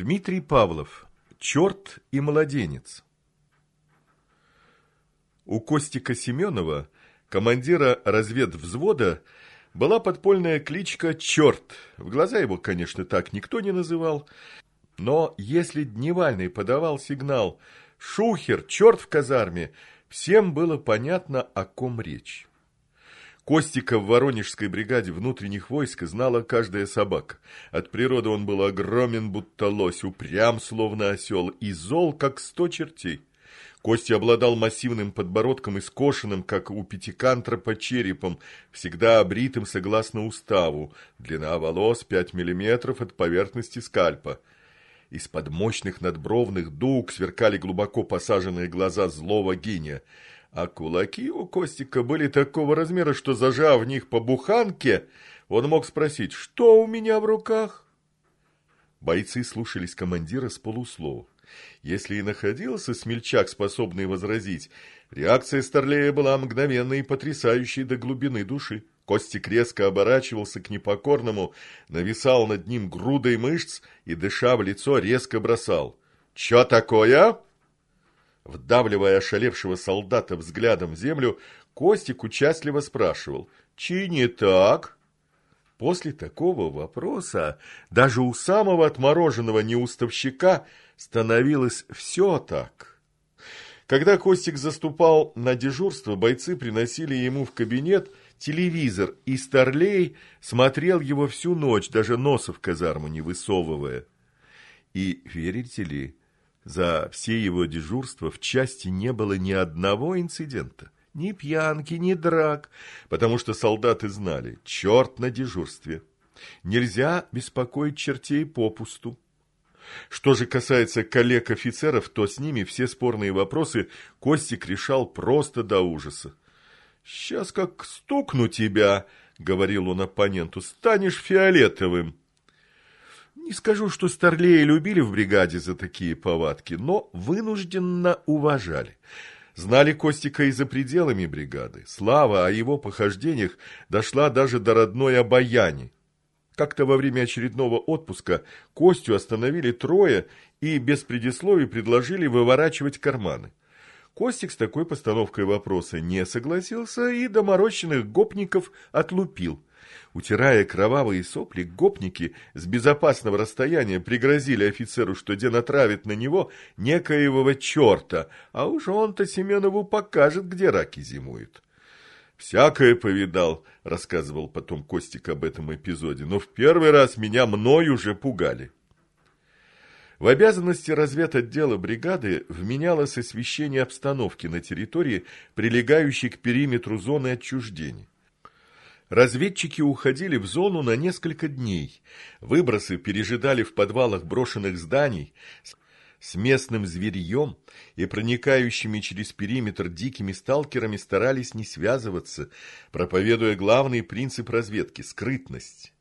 Дмитрий Павлов. Черт и младенец. У Костика Семенова, командира разведвзвода, была подпольная кличка «Черт». В глаза его, конечно, так никто не называл. Но если Дневальный подавал сигнал «Шухер! Черт в казарме!», всем было понятно, о ком речь. Костика в Воронежской бригаде внутренних войск знала каждая собака. От природы он был огромен, будто лось, упрям, словно осел, и зол, как сто чертей. Костя обладал массивным подбородком и скошенным, как у пятикантропа, черепом, всегда обритым согласно уставу, длина волос пять миллиметров от поверхности скальпа. Из-под мощных надбровных дуг сверкали глубоко посаженные глаза злого гения – а кулаки у Костика были такого размера, что, зажав в них по буханке, он мог спросить, что у меня в руках? Бойцы слушались командира с полуслов. Если и находился смельчак, способный возразить, реакция Старлея была мгновенной и потрясающей до глубины души. Костик резко оборачивался к непокорному, нависал над ним грудой мышц и, дыша в лицо, резко бросал. «Чё такое?» Вдавливая ошалевшего солдата взглядом в землю, Костик участливо спрашивал «Чи не так?» После такого вопроса даже у самого отмороженного неуставщика становилось все так. Когда Костик заступал на дежурство, бойцы приносили ему в кабинет телевизор, и Старлей смотрел его всю ночь, даже носа в казарму не высовывая. И, верите ли, за все его дежурства в части не было ни одного инцидента, ни пьянки, ни драк, потому что солдаты знали, черт на дежурстве. Нельзя беспокоить чертей попусту. Что же касается коллег-офицеров, то с ними все спорные вопросы Костик решал просто до ужаса. «Сейчас как стукну тебя», — говорил он оппоненту, — «станешь фиолетовым». Не скажу, что старлеи любили в бригаде за такие повадки, но вынужденно уважали. Знали Костика и за пределами бригады. Слава о его похождениях дошла даже до родной обаяни. Как-то во время очередного отпуска Костю остановили трое и без предисловий предложили выворачивать карманы. Костик с такой постановкой вопроса не согласился и доморощенных гопников отлупил – Утирая кровавые сопли, гопники с безопасного расстояния пригрозили офицеру, что Ден отравит на него некоего черта, а уж он-то Семенову покажет, где раки зимуют. «Всякое повидал», — рассказывал потом Костик об этом эпизоде, «но в первый раз меня мной уже пугали». В обязанности разведотдела бригады вменялось освещение обстановки на территории, прилегающей к периметру зоны отчуждения. Разведчики уходили в зону на несколько дней. Выбросы пережидали в подвалах брошенных зданий с местным зверьем и проникающими через периметр дикими сталкерами старались не связываться, проповедуя главный принцип разведки – скрытность.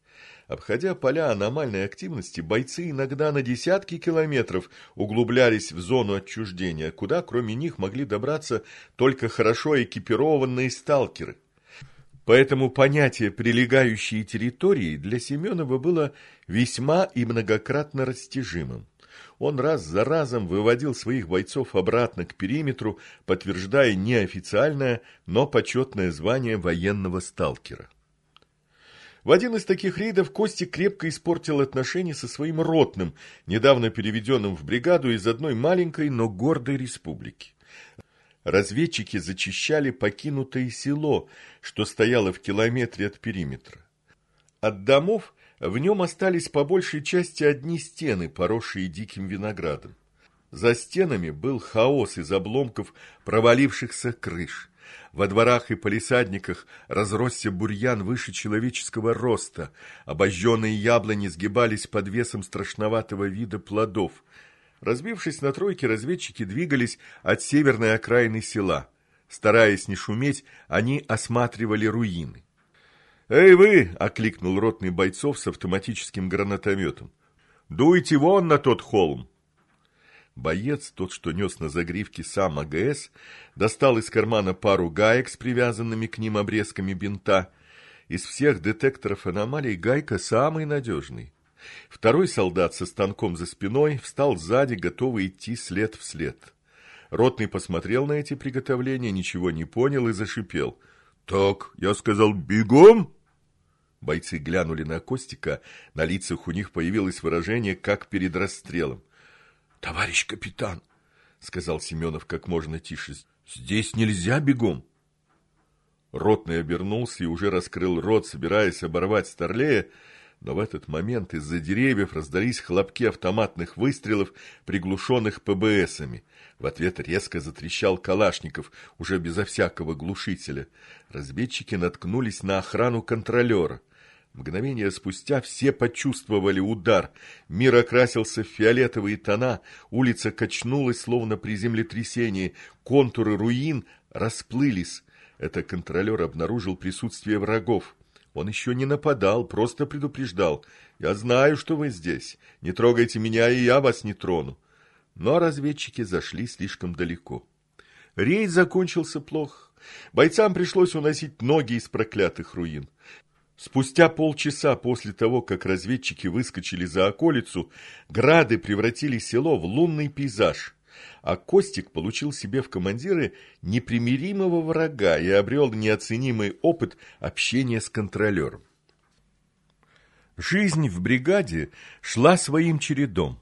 Обходя поля аномальной активности, бойцы иногда на десятки километров углублялись в зону отчуждения, куда кроме них могли добраться только хорошо экипированные сталкеры – Поэтому понятие «прилегающие территории» для Семенова было весьма и многократно растяжимым. Он раз за разом выводил своих бойцов обратно к периметру, подтверждая неофициальное, но почетное звание военного сталкера. В один из таких рейдов Кости крепко испортил отношения со своим ротным, недавно переведенным в бригаду из одной маленькой, но гордой республики разведчики зачищали покинутое село, что стояло в километре от периметра. От домов в нем остались по большей части одни стены, поросшие диким виноградом. За стенами был хаос из обломков провалившихся крыш. Во дворах и палисадниках разросся бурьян выше человеческого роста, обожженные яблони сгибались под весом страшноватого вида плодов – Разбившись на тройки, разведчики двигались от северной окраины села. Стараясь не шуметь, они осматривали руины. «Эй вы!» – окликнул ротный бойцов с автоматическим гранатометом. «Дуйте вон на тот холм!» Боец, тот, что нес на загривке сам АГС, достал из кармана пару гаек с привязанными к ним обрезками бинта. Из всех детекторов аномалий гайка самый надежный. Второй солдат со станком за спиной встал сзади, готовый идти след в след. Ротный посмотрел на эти приготовления, ничего не понял и зашипел. «Так, я сказал, бегом!» Бойцы глянули на Костика, на лицах у них появилось выражение, как перед расстрелом. «Товарищ капитан!» — сказал Семенов как можно тише. «Здесь нельзя бегом!» Ротный обернулся и уже раскрыл рот, собираясь оборвать Старлея, но в этот момент из-за деревьев раздались хлопки автоматных выстрелов, приглушенных ПБСами. В ответ резко затрещал Калашников, уже безо всякого глушителя. Разведчики наткнулись на охрану контролера. Мгновение спустя все почувствовали удар. Мир окрасился в фиолетовые тона, улица качнулась, словно при землетрясении, контуры руин расплылись. Это контролер обнаружил присутствие врагов. Он еще не нападал, просто предупреждал. «Я знаю, что вы здесь. Не трогайте меня, и я вас не трону». Но разведчики зашли слишком далеко. Рейд закончился плохо. Бойцам пришлось уносить ноги из проклятых руин. Спустя полчаса после того, как разведчики выскочили за околицу, грады превратили село в лунный пейзаж – а Костик получил себе в командиры непримиримого врага и обрел неоценимый опыт общения с контролером. Жизнь в бригаде шла своим чередом.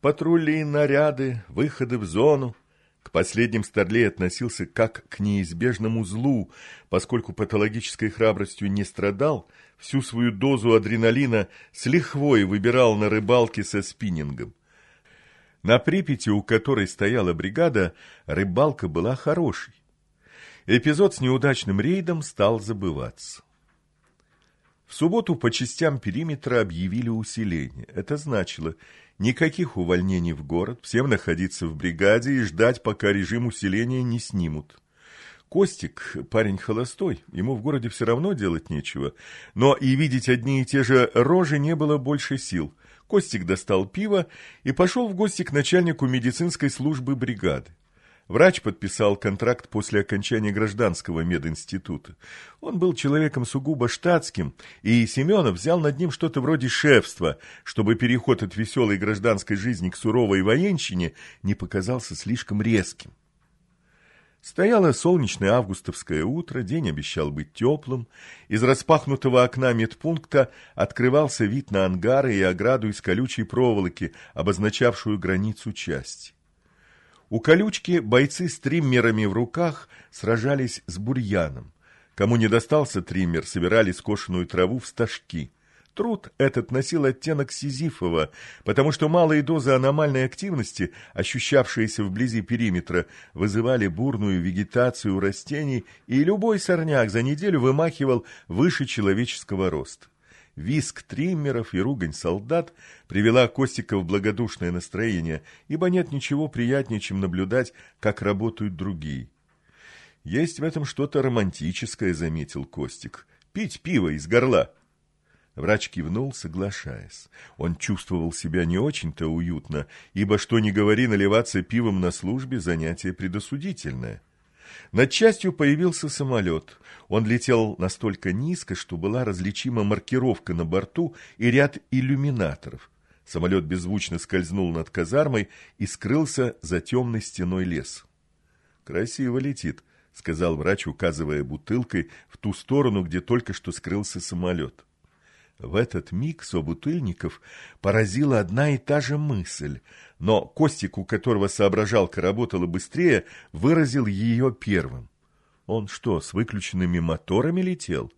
Патрули и наряды, выходы в зону. К последним Старлей относился как к неизбежному злу, поскольку патологической храбростью не страдал, всю свою дозу адреналина с лихвой выбирал на рыбалке со спиннингом. На Припяти, у которой стояла бригада, рыбалка была хорошей. Эпизод с неудачным рейдом стал забываться. В субботу по частям периметра объявили усиление. Это значило никаких увольнений в город, всем находиться в бригаде и ждать, пока режим усиления не снимут. Костик, парень холостой, ему в городе все равно делать нечего, но и видеть одни и те же рожи не было больше сил – Костик достал пиво и пошел в гости к начальнику медицинской службы бригады. Врач подписал контракт после окончания гражданского мединститута. Он был человеком сугубо штатским, и Семенов взял над ним что-то вроде шефства, чтобы переход от веселой гражданской жизни к суровой военщине не показался слишком резким. Стояло солнечное августовское утро, день обещал быть теплым. Из распахнутого окна медпункта открывался вид на ангары и ограду из колючей проволоки, обозначавшую границу части. У колючки бойцы с триммерами в руках сражались с бурьяном. Кому не достался триммер, собирали скошенную траву в стажки – Труд этот носил оттенок Сизифова, потому что малые дозы аномальной активности, ощущавшиеся вблизи периметра, вызывали бурную вегетацию растений, и любой сорняк за неделю вымахивал выше человеческого роста. Виск триммеров и ругань солдат привела Костика в благодушное настроение, ибо нет ничего приятнее, чем наблюдать, как работают другие. «Есть в этом что-то романтическое», — заметил Костик. «Пить пиво из горла». Врач кивнул, соглашаясь. Он чувствовал себя не очень-то уютно, ибо, что ни говори, наливаться пивом на службе – занятие предосудительное. Над частью появился самолет. Он летел настолько низко, что была различима маркировка на борту и ряд иллюминаторов. Самолет беззвучно скользнул над казармой и скрылся за темной стеной леса. «Красиво летит», — сказал врач, указывая бутылкой в ту сторону, где только что скрылся самолет. В этот миг собутыльников поразила одна и та же мысль, но Костик, у которого соображалка работала быстрее, выразил ее первым. Он что, с выключенными моторами летел?